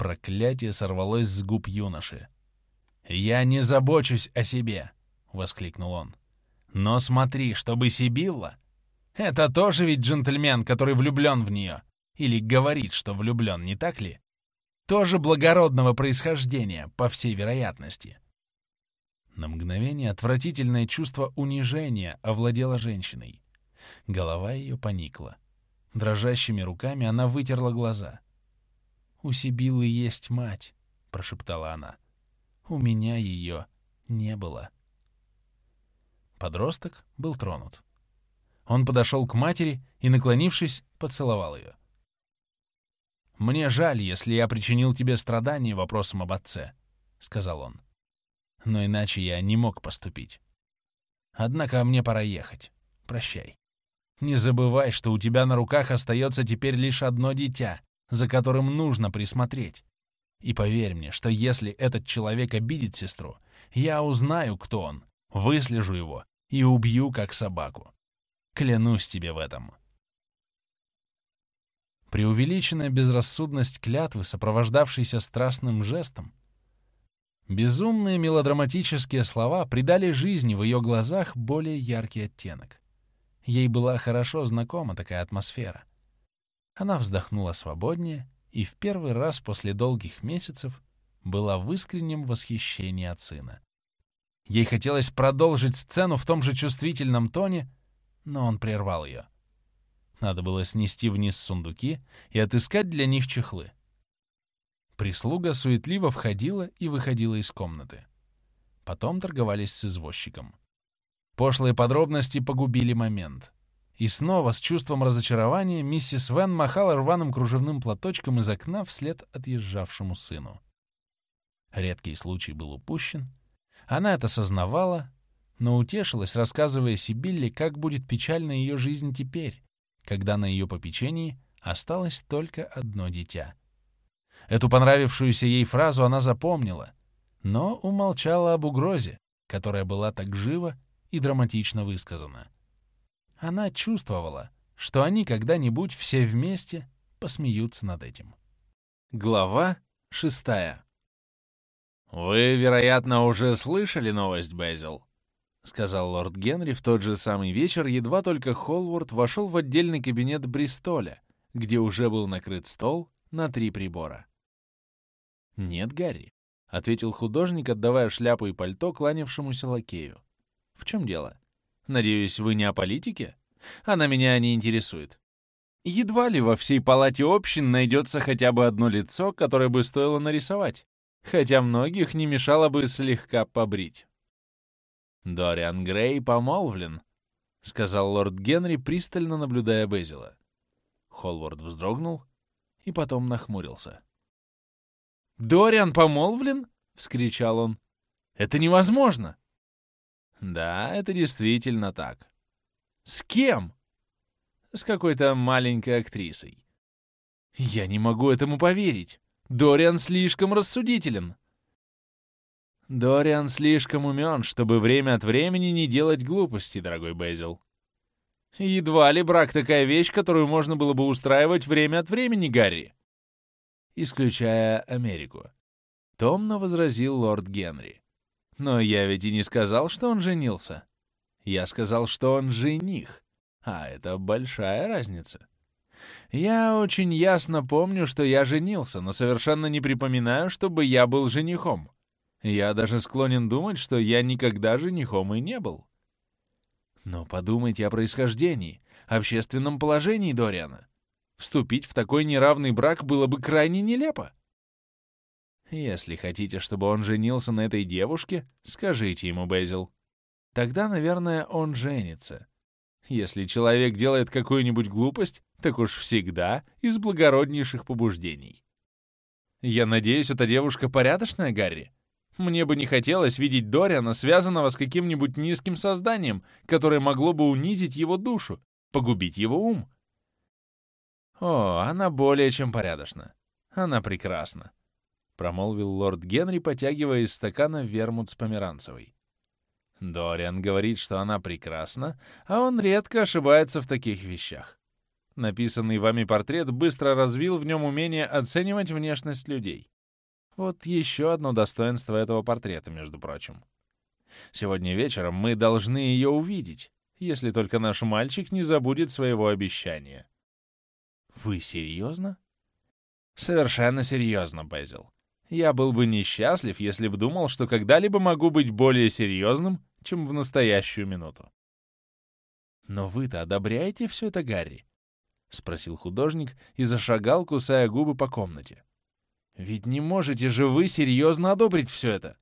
Проклятие сорвалось с губ юноши. «Я не забочусь о себе!» — воскликнул он. «Но смотри, чтобы Сибилла...» «Это тоже ведь джентльмен, который влюблен в нее. Или говорит, что влюблен, не так ли? Тоже благородного происхождения, по всей вероятности». На мгновение отвратительное чувство унижения овладело женщиной. Голова ее поникла. Дрожащими руками она вытерла глаза. «У Сибилы есть мать», — прошептала она. «У меня ее не было». Подросток был тронут. Он подошел к матери и, наклонившись, поцеловал ее. «Мне жаль, если я причинил тебе страдания вопросом об отце», — сказал он. «Но иначе я не мог поступить. Однако мне пора ехать. Прощай. Не забывай, что у тебя на руках остается теперь лишь одно дитя, за которым нужно присмотреть. И поверь мне, что если этот человек обидит сестру, я узнаю, кто он, выслежу его и убью как собаку. Клянусь тебе в этом. Преувеличенная безрассудность клятвы, сопровождавшейся страстным жестом, безумные мелодраматические слова придали жизни в ее глазах более яркий оттенок. Ей была хорошо знакома такая атмосфера. Она вздохнула свободнее и в первый раз после долгих месяцев была в искреннем восхищении от сына. Ей хотелось продолжить сцену в том же чувствительном тоне, но он прервал ее. Надо было снести вниз сундуки и отыскать для них чехлы. Прислуга суетливо входила и выходила из комнаты. Потом торговались с извозчиком. Пошлые подробности погубили момент. И снова с чувством разочарования миссис Вен махала рваным кружевным платочком из окна вслед отъезжавшему сыну. Редкий случай был упущен. Она это сознавала, но утешилась, рассказывая Сибилле, как будет печальна ее жизнь теперь, когда на ее попечении осталось только одно дитя. Эту понравившуюся ей фразу она запомнила, но умолчала об угрозе, которая была так живо и драматично высказана. Она чувствовала, что они когда-нибудь все вместе посмеются над этим. Глава шестая. «Вы, вероятно, уже слышали новость, Безил?» — сказал лорд Генри в тот же самый вечер, едва только Холвард вошел в отдельный кабинет Бристоля, где уже был накрыт стол на три прибора. «Нет, Гарри», — ответил художник, отдавая шляпу и пальто кланявшемуся лакею. «В чем дело? Надеюсь, вы не о политике? Она меня не интересует. Едва ли во всей палате общин найдется хотя бы одно лицо, которое бы стоило нарисовать, хотя многих не мешало бы слегка побрить. «Дориан Грей помолвлен», — сказал лорд Генри, пристально наблюдая Безила. Холвард вздрогнул и потом нахмурился. «Дориан помолвлен?» — вскричал он. «Это невозможно!» Да, это действительно так. С кем? С какой-то маленькой актрисой. Я не могу этому поверить. Дориан слишком рассудителен. Дориан слишком умен, чтобы время от времени не делать глупости, дорогой Безил. Едва ли брак такая вещь, которую можно было бы устраивать время от времени, Гарри. Исключая Америку. Томно возразил лорд Генри. Но я ведь и не сказал, что он женился. Я сказал, что он жених. А это большая разница. Я очень ясно помню, что я женился, но совершенно не припоминаю, чтобы я был женихом. Я даже склонен думать, что я никогда женихом и не был. Но подумайте о происхождении, общественном положении Дориана. Вступить в такой неравный брак было бы крайне нелепо. Если хотите, чтобы он женился на этой девушке, скажите ему, Безил. Тогда, наверное, он женится. Если человек делает какую-нибудь глупость, так уж всегда из благороднейших побуждений. Я надеюсь, эта девушка порядочная, Гарри? Мне бы не хотелось видеть Дориана, связанного с каким-нибудь низким созданием, которое могло бы унизить его душу, погубить его ум. О, она более чем порядочна. Она прекрасна промолвил лорд Генри, потягивая из стакана вермут с померанцевой. Дориан говорит, что она прекрасна, а он редко ошибается в таких вещах. Написанный вами портрет быстро развил в нем умение оценивать внешность людей. Вот еще одно достоинство этого портрета, между прочим. Сегодня вечером мы должны ее увидеть, если только наш мальчик не забудет своего обещания. Вы серьезно? Совершенно серьезно, Безил. Я был бы несчастлив, если бы думал, что когда-либо могу быть более серьезным, чем в настоящую минуту. Но вы-то одобряете все это, Гарри? — спросил художник и зашагал, кусая губы по комнате. «Ведь не можете же вы серьезно одобрить все это?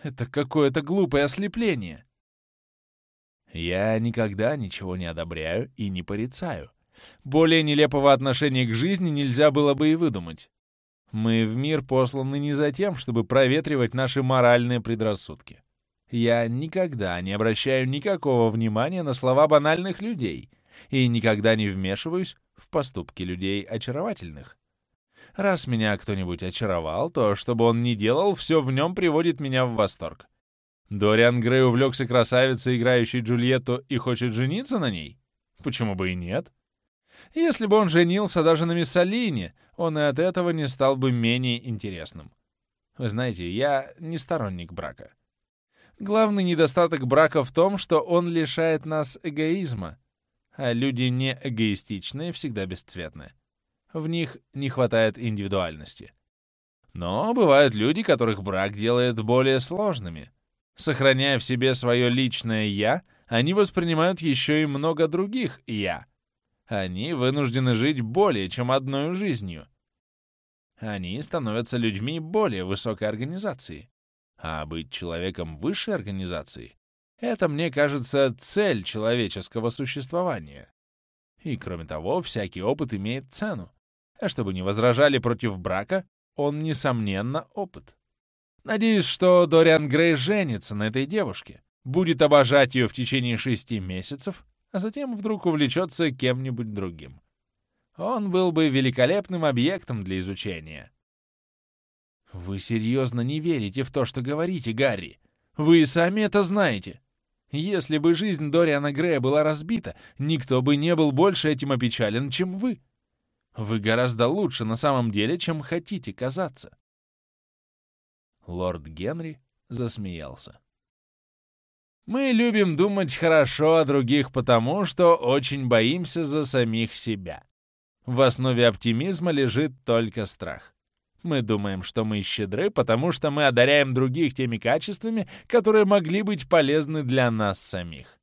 Это какое-то глупое ослепление!» «Я никогда ничего не одобряю и не порицаю. Более нелепого отношения к жизни нельзя было бы и выдумать. Мы в мир посланы не за тем, чтобы проветривать наши моральные предрассудки. Я никогда не обращаю никакого внимания на слова банальных людей — и никогда не вмешиваюсь в поступки людей очаровательных. Раз меня кто-нибудь очаровал, то, чтобы он ни делал, все в нем приводит меня в восторг. Дориан Грей увлекся красавицей, играющей Джульетту, и хочет жениться на ней? Почему бы и нет? Если бы он женился даже на Миссалине, он и от этого не стал бы менее интересным. Вы знаете, я не сторонник брака. Главный недостаток брака в том, что он лишает нас эгоизма, а люди не эгоистичные всегда бесцветны. В них не хватает индивидуальности. Но бывают люди, которых брак делает более сложными. Сохраняя в себе свое личное «я», они воспринимают еще и много других «я». Они вынуждены жить более чем одной жизнью. Они становятся людьми более высокой организации. А быть человеком высшей организации это, мне кажется, цель человеческого существования. И, кроме того, всякий опыт имеет цену. А чтобы не возражали против брака, он, несомненно, опыт. Надеюсь, что Дориан Грей женится на этой девушке, будет обожать ее в течение шести месяцев, а затем вдруг увлечется кем-нибудь другим. Он был бы великолепным объектом для изучения. Вы серьезно не верите в то, что говорите, Гарри? Вы и сами это знаете. Если бы жизнь Дориана Грея была разбита, никто бы не был больше этим опечален, чем вы. Вы гораздо лучше на самом деле, чем хотите казаться. Лорд Генри засмеялся. Мы любим думать хорошо о других потому, что очень боимся за самих себя. В основе оптимизма лежит только страх. Мы думаем, что мы щедры, потому что мы одаряем других теми качествами, которые могли быть полезны для нас самих.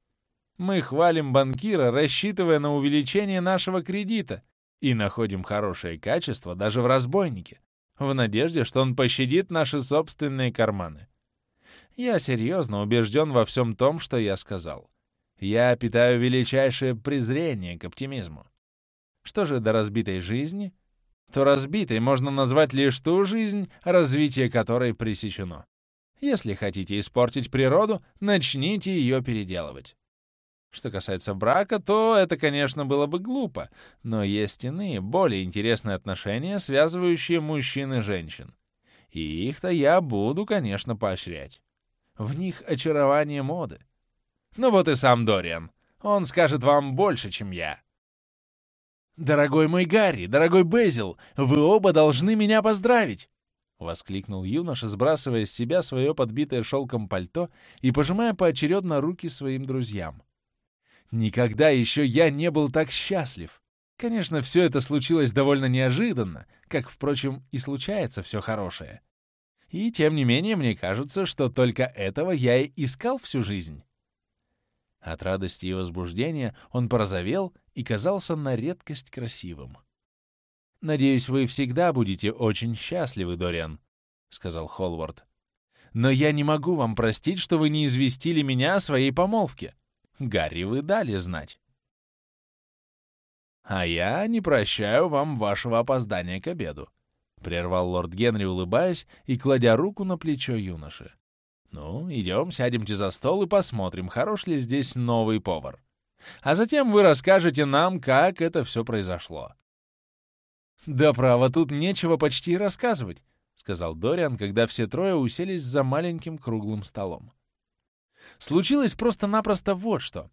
Мы хвалим банкира, рассчитывая на увеличение нашего кредита, и находим хорошее качество даже в разбойнике, в надежде, что он пощадит наши собственные карманы. Я серьезно убежден во всем том, что я сказал. Я питаю величайшее презрение к оптимизму. Что же до разбитой жизни — то разбитой можно назвать лишь ту жизнь, развитие которой пресечено. Если хотите испортить природу, начните ее переделывать. Что касается брака, то это, конечно, было бы глупо, но есть иные, более интересные отношения, связывающие мужчин и женщин. И их-то я буду, конечно, поощрять. В них очарование моды. Ну вот и сам Дориан. Он скажет вам больше, чем я. «Дорогой мой Гарри, дорогой Безил, вы оба должны меня поздравить!» — воскликнул юноша, сбрасывая с себя свое подбитое шелком пальто и пожимая поочередно руки своим друзьям. «Никогда еще я не был так счастлив! Конечно, все это случилось довольно неожиданно, как, впрочем, и случается все хорошее. И, тем не менее, мне кажется, что только этого я и искал всю жизнь». От радости и возбуждения он порозовел и казался на редкость красивым. «Надеюсь, вы всегда будете очень счастливы, Дориан», — сказал Холвард. «Но я не могу вам простить, что вы не известили меня о своей помолвке. Гарри, вы дали знать». «А я не прощаю вам вашего опоздания к обеду», — прервал лорд Генри, улыбаясь и кладя руку на плечо юноши. Ну, идем, сядемте за стол и посмотрим, хорош ли здесь новый повар. А затем вы расскажете нам, как это все произошло. «Да право, тут нечего почти рассказывать», — сказал Дориан, когда все трое уселись за маленьким круглым столом. Случилось просто-напросто вот что.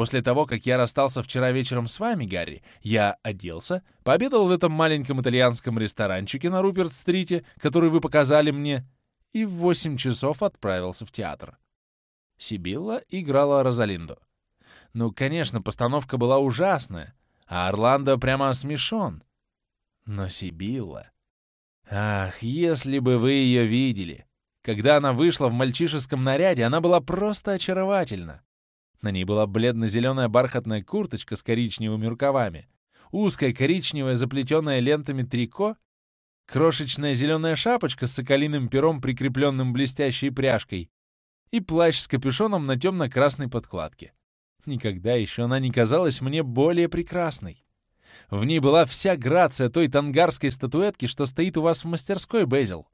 После того, как я расстался вчера вечером с вами, Гарри, я оделся, пообедал в этом маленьком итальянском ресторанчике на Руперт-стрите, который вы показали мне, и в восемь часов отправился в театр. Сибилла играла Розалинду. Ну, конечно, постановка была ужасная, а Орландо прямо смешон. Но Сибилла... Ах, если бы вы ее видели! Когда она вышла в мальчишеском наряде, она была просто очаровательна. На ней была бледно-зеленая бархатная курточка с коричневыми рукавами, узкая коричневая заплетенная лентами трико, крошечная зеленая шапочка с соколиным пером, прикрепленным блестящей пряжкой, и плащ с капюшоном на темно-красной подкладке. Никогда еще она не казалась мне более прекрасной. В ней была вся грация той тангарской статуэтки, что стоит у вас в мастерской, Безил.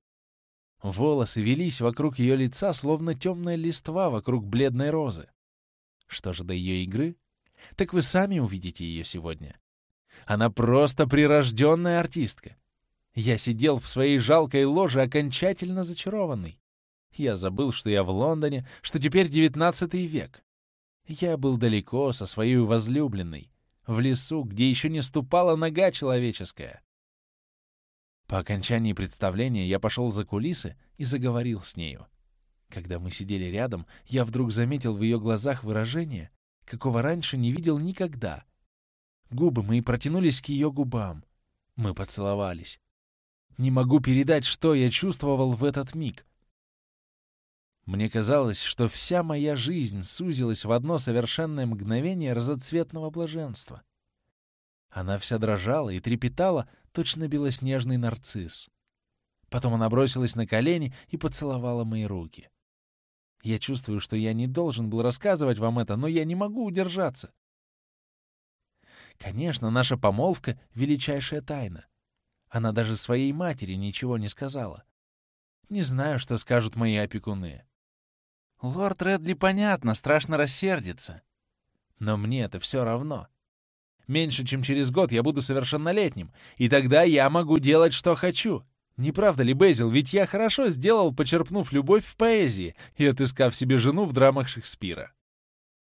Волосы велись вокруг ее лица, словно темная листва вокруг бледной розы. Что же до ее игры? Так вы сами увидите ее сегодня. Она просто прирожденная артистка. Я сидел в своей жалкой ложе окончательно зачарованный. Я забыл, что я в Лондоне, что теперь девятнадцатый век. Я был далеко со своей возлюбленной, в лесу, где еще не ступала нога человеческая. По окончании представления я пошел за кулисы и заговорил с нею. Когда мы сидели рядом, я вдруг заметил в ее глазах выражение, какого раньше не видел никогда. Губы мои протянулись к ее губам. Мы поцеловались. Не могу передать, что я чувствовал в этот миг. Мне казалось, что вся моя жизнь сузилась в одно совершенное мгновение разоцветного блаженства. Она вся дрожала и трепетала, точно белоснежный нарцисс. Потом она бросилась на колени и поцеловала мои руки. Я чувствую, что я не должен был рассказывать вам это, но я не могу удержаться. Конечно, наша помолвка — величайшая тайна. Она даже своей матери ничего не сказала. Не знаю, что скажут мои опекуны. Лорд Редли, понятно, страшно рассердится. Но мне это все равно. Меньше чем через год я буду совершеннолетним, и тогда я могу делать, что хочу. Не правда ли, Безил, ведь я хорошо сделал, почерпнув любовь в поэзии и отыскав себе жену в драмах Шекспира.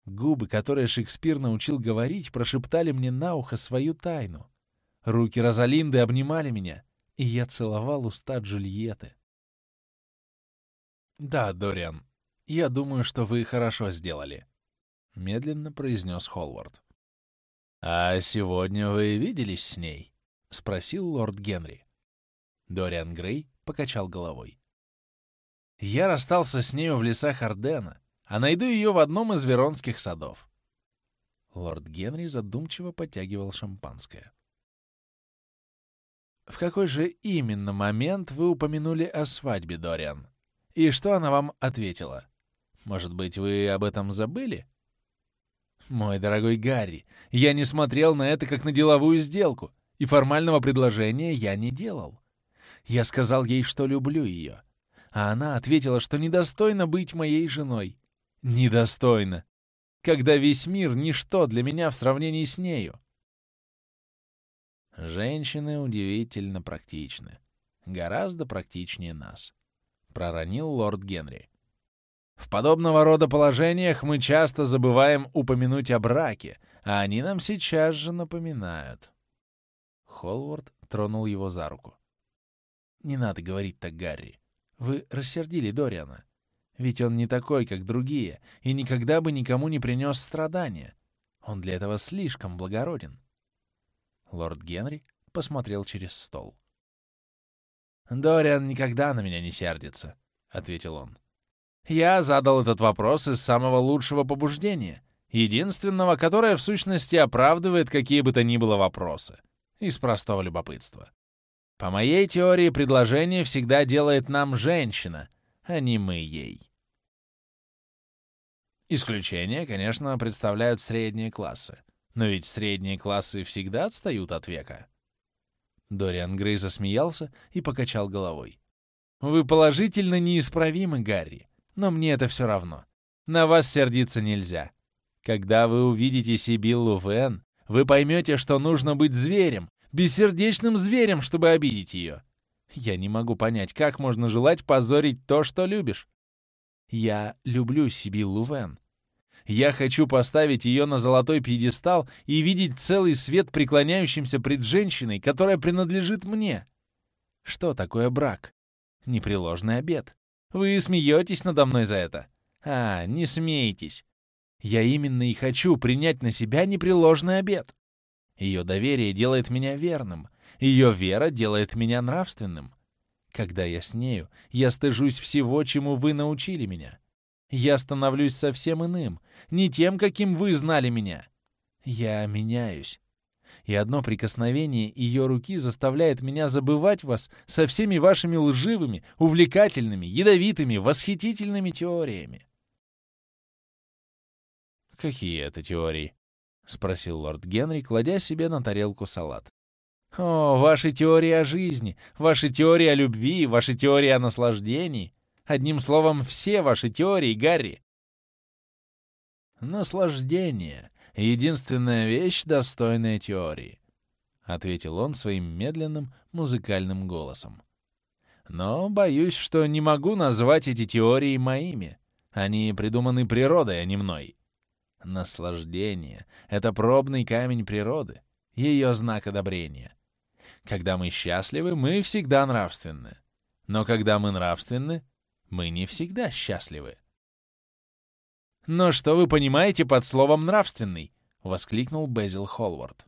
Губы, которые Шекспир научил говорить, прошептали мне на ухо свою тайну. Руки Розалинды обнимали меня, и я целовал уста Джульетты. «Да, Дориан, я думаю, что вы хорошо сделали», — медленно произнес Холвард. «А сегодня вы виделись с ней?» — спросил лорд Генри. Дориан Грей покачал головой. «Я расстался с нею в лесах Ордена, а найду ее в одном из веронских садов». Лорд Генри задумчиво подтягивал шампанское. «В какой же именно момент вы упомянули о свадьбе, Дориан? И что она вам ответила? Может быть, вы об этом забыли?» «Мой дорогой Гарри, я не смотрел на это как на деловую сделку, и формального предложения я не делал. Я сказал ей, что люблю ее. А она ответила, что недостойна быть моей женой. Недостойна. Когда весь мир — ничто для меня в сравнении с нею. Женщины удивительно практичны. Гораздо практичнее нас. Проронил лорд Генри. В подобного рода положениях мы часто забываем упомянуть о браке, а они нам сейчас же напоминают. Холвард тронул его за руку. «Не надо говорить так, Гарри. Вы рассердили Дориана. Ведь он не такой, как другие, и никогда бы никому не принес страдания. Он для этого слишком благороден». Лорд Генри посмотрел через стол. «Дориан никогда на меня не сердится», — ответил он. «Я задал этот вопрос из самого лучшего побуждения, единственного, которое в сущности оправдывает какие бы то ни было вопросы, из простого любопытства. По моей теории, предложение всегда делает нам женщина, а не мы ей. Исключения, конечно, представляют средние классы. Но ведь средние классы всегда отстают от века. Дориан Грей засмеялся и покачал головой. «Вы положительно неисправимы, Гарри, но мне это все равно. На вас сердиться нельзя. Когда вы увидите Сибиллу Вен, вы поймете, что нужно быть зверем, бессердечным зверем, чтобы обидеть ее. Я не могу понять, как можно желать позорить то, что любишь. Я люблю Сибиллу Вен. Я хочу поставить ее на золотой пьедестал и видеть целый свет преклоняющимся пред женщиной, которая принадлежит мне. Что такое брак? Непреложный обет. Вы смеетесь надо мной за это? А, не смейтесь. Я именно и хочу принять на себя непреложный обет. Ее доверие делает меня верным. Ее вера делает меня нравственным. Когда я с нею, я стыжусь всего, чему вы научили меня. Я становлюсь совсем иным, не тем, каким вы знали меня. Я меняюсь. И одно прикосновение ее руки заставляет меня забывать вас со всеми вашими лживыми, увлекательными, ядовитыми, восхитительными теориями. «Какие это теории?» — спросил лорд Генри, кладя себе на тарелку салат. «О, ваши теории о жизни, ваши теории о любви, ваши теории о наслаждении. Одним словом, все ваши теории, Гарри». «Наслаждение — единственная вещь, достойная теории», — ответил он своим медленным музыкальным голосом. «Но боюсь, что не могу назвать эти теории моими. Они придуманы природой, а не мной. Наслаждение — это пробный камень природы, ее знак одобрения. Когда мы счастливы, мы всегда нравственны. Но когда мы нравственны, мы не всегда счастливы. «Но что вы понимаете под словом «нравственный»?» — воскликнул Безил Холвард.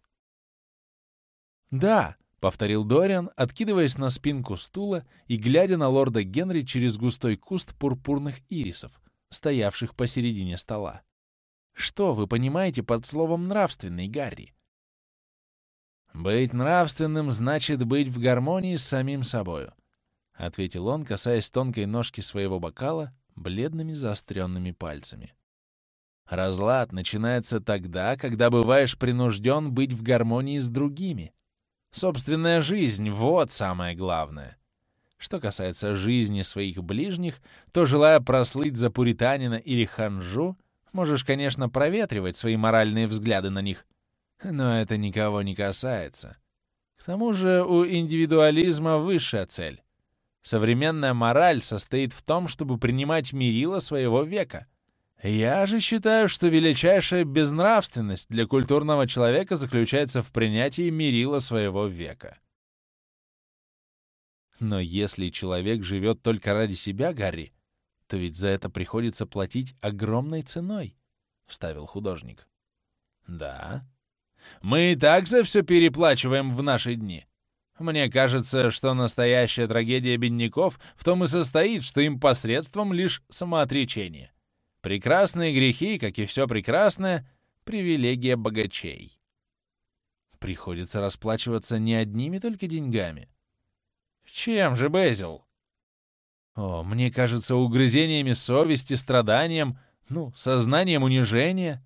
«Да», — повторил Дориан, откидываясь на спинку стула и глядя на лорда Генри через густой куст пурпурных ирисов, стоявших посередине стола. Что вы понимаете под словом «нравственный», Гарри? «Быть нравственным значит быть в гармонии с самим собою», — ответил он, касаясь тонкой ножки своего бокала бледными заостренными пальцами. «Разлад начинается тогда, когда бываешь принужден быть в гармонии с другими. Собственная жизнь — вот самое главное. Что касается жизни своих ближних, то, желая прослыть за пуританина или ханжу, Можешь, конечно, проветривать свои моральные взгляды на них, но это никого не касается. К тому же у индивидуализма высшая цель. Современная мораль состоит в том, чтобы принимать мерила своего века. Я же считаю, что величайшая безнравственность для культурного человека заключается в принятии мерила своего века. Но если человек живет только ради себя, Гарри, то ведь за это приходится платить огромной ценой», — вставил художник. «Да. Мы и так за все переплачиваем в наши дни. Мне кажется, что настоящая трагедия бедняков в том и состоит, что им посредством лишь самоотречение. Прекрасные грехи, как и все прекрасное, — привилегия богачей. Приходится расплачиваться не одними только деньгами. Чем же, Безил? О, мне кажется, угрызениями совести, страданием, ну, сознанием унижения.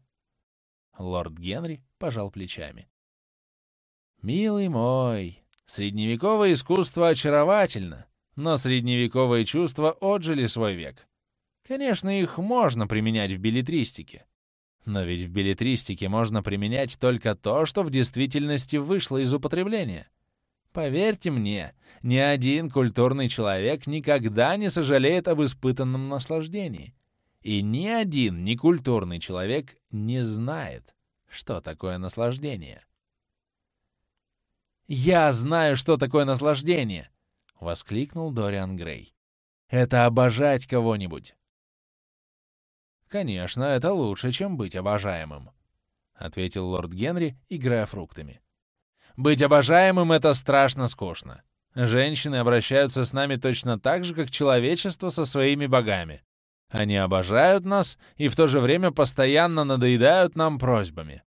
Лорд Генри пожал плечами. Милый мой, средневековое искусство очаровательно, но средневековые чувства отжили свой век. Конечно, их можно применять в билетристике. Но ведь в билетристике можно применять только то, что в действительности вышло из употребления. Поверьте мне, ни один культурный человек никогда не сожалеет об испытанном наслаждении. И ни один некультурный человек не знает, что такое наслаждение. «Я знаю, что такое наслаждение!» — воскликнул Дориан Грей. «Это обожать кого-нибудь!» «Конечно, это лучше, чем быть обожаемым», — ответил лорд Генри, играя фруктами. Быть обожаемым — это страшно скучно. Женщины обращаются с нами точно так же, как человечество со своими богами. Они обожают нас и в то же время постоянно надоедают нам просьбами.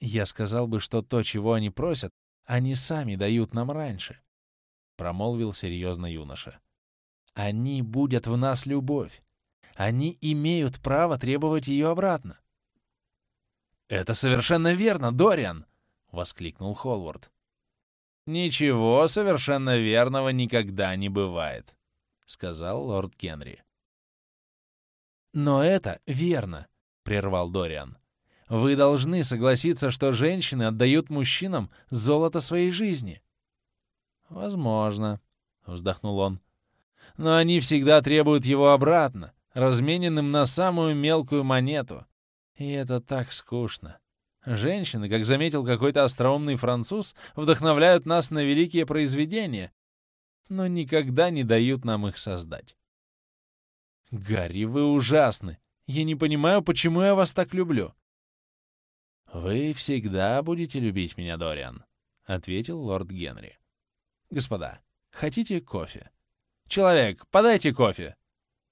Я сказал бы, что то, чего они просят, они сами дают нам раньше, — промолвил серьезно юноша. Они будут в нас любовь. Они имеют право требовать ее обратно. «Это совершенно верно, Дориан!» Воскликнул Холвард. «Ничего совершенно верного никогда не бывает», — сказал лорд Генри. «Но это верно», — прервал Дориан. «Вы должны согласиться, что женщины отдают мужчинам золото своей жизни». «Возможно», — вздохнул он. «Но они всегда требуют его обратно, размененным на самую мелкую монету. И это так скучно. Женщины, как заметил какой-то остроумный француз, вдохновляют нас на великие произведения, но никогда не дают нам их создать. Гарри, вы ужасны. Я не понимаю, почему я вас так люблю. Вы всегда будете любить меня, Дориан, — ответил лорд Генри. Господа, хотите кофе? Человек, подайте кофе.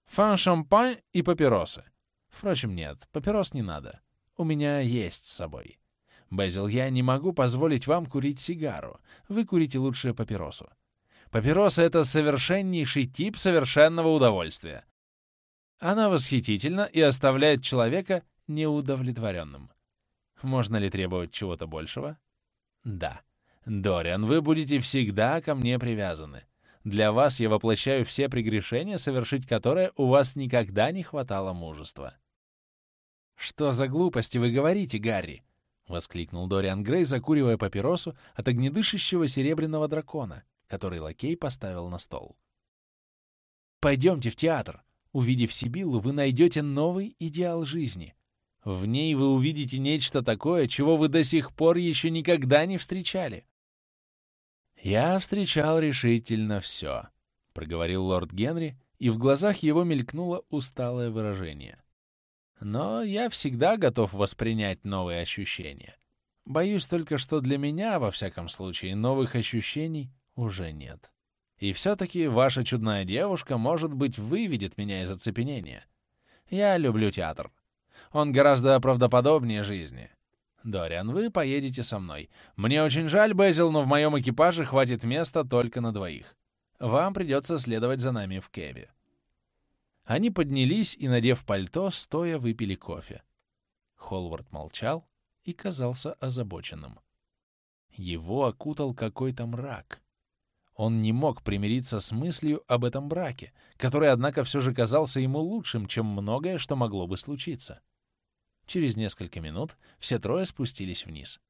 Фан-шампань и папиросы. Впрочем, нет, папирос не надо. У меня есть с собой. Безил, я не могу позволить вам курить сигару. Вы курите лучше папиросу. Папироса — это совершеннейший тип совершенного удовольствия. Она восхитительна и оставляет человека неудовлетворенным. Можно ли требовать чего-то большего? Да. Дориан, вы будете всегда ко мне привязаны. Для вас я воплощаю все прегрешения, совершить которые у вас никогда не хватало мужества. «Что за глупости вы говорите, Гарри?» — воскликнул Дориан Грей, закуривая папиросу от огнедышащего серебряного дракона, который лакей поставил на стол. «Пойдемте в театр. Увидев Сибиллу, вы найдете новый идеал жизни. В ней вы увидите нечто такое, чего вы до сих пор еще никогда не встречали». «Я встречал решительно все», — проговорил лорд Генри, и в глазах его мелькнуло усталое выражение. Но я всегда готов воспринять новые ощущения. Боюсь только, что для меня, во всяком случае, новых ощущений уже нет. И все-таки ваша чудная девушка, может быть, выведет меня из оцепенения. Я люблю театр. Он гораздо правдоподобнее жизни. Дориан, вы поедете со мной. Мне очень жаль, Безил, но в моем экипаже хватит места только на двоих. Вам придется следовать за нами в Кеве. Они поднялись и, надев пальто, стоя выпили кофе. Холвард молчал и казался озабоченным. Его окутал какой-то мрак. Он не мог примириться с мыслью об этом браке, который, однако, все же казался ему лучшим, чем многое, что могло бы случиться. Через несколько минут все трое спустились вниз.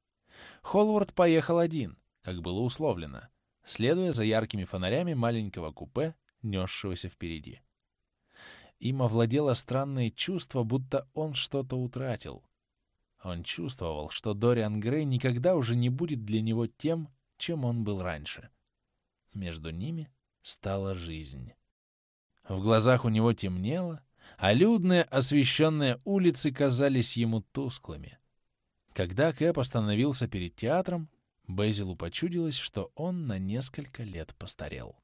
Холвард поехал один, как было условлено, следуя за яркими фонарями маленького купе, несшегося впереди. Им овладело странное чувство, будто он что-то утратил. Он чувствовал, что Дориан Грей никогда уже не будет для него тем, чем он был раньше. Между ними стала жизнь. В глазах у него темнело, а людные освещенные улицы казались ему тусклыми. Когда Кэп остановился перед театром, Безилу почудилось, что он на несколько лет постарел.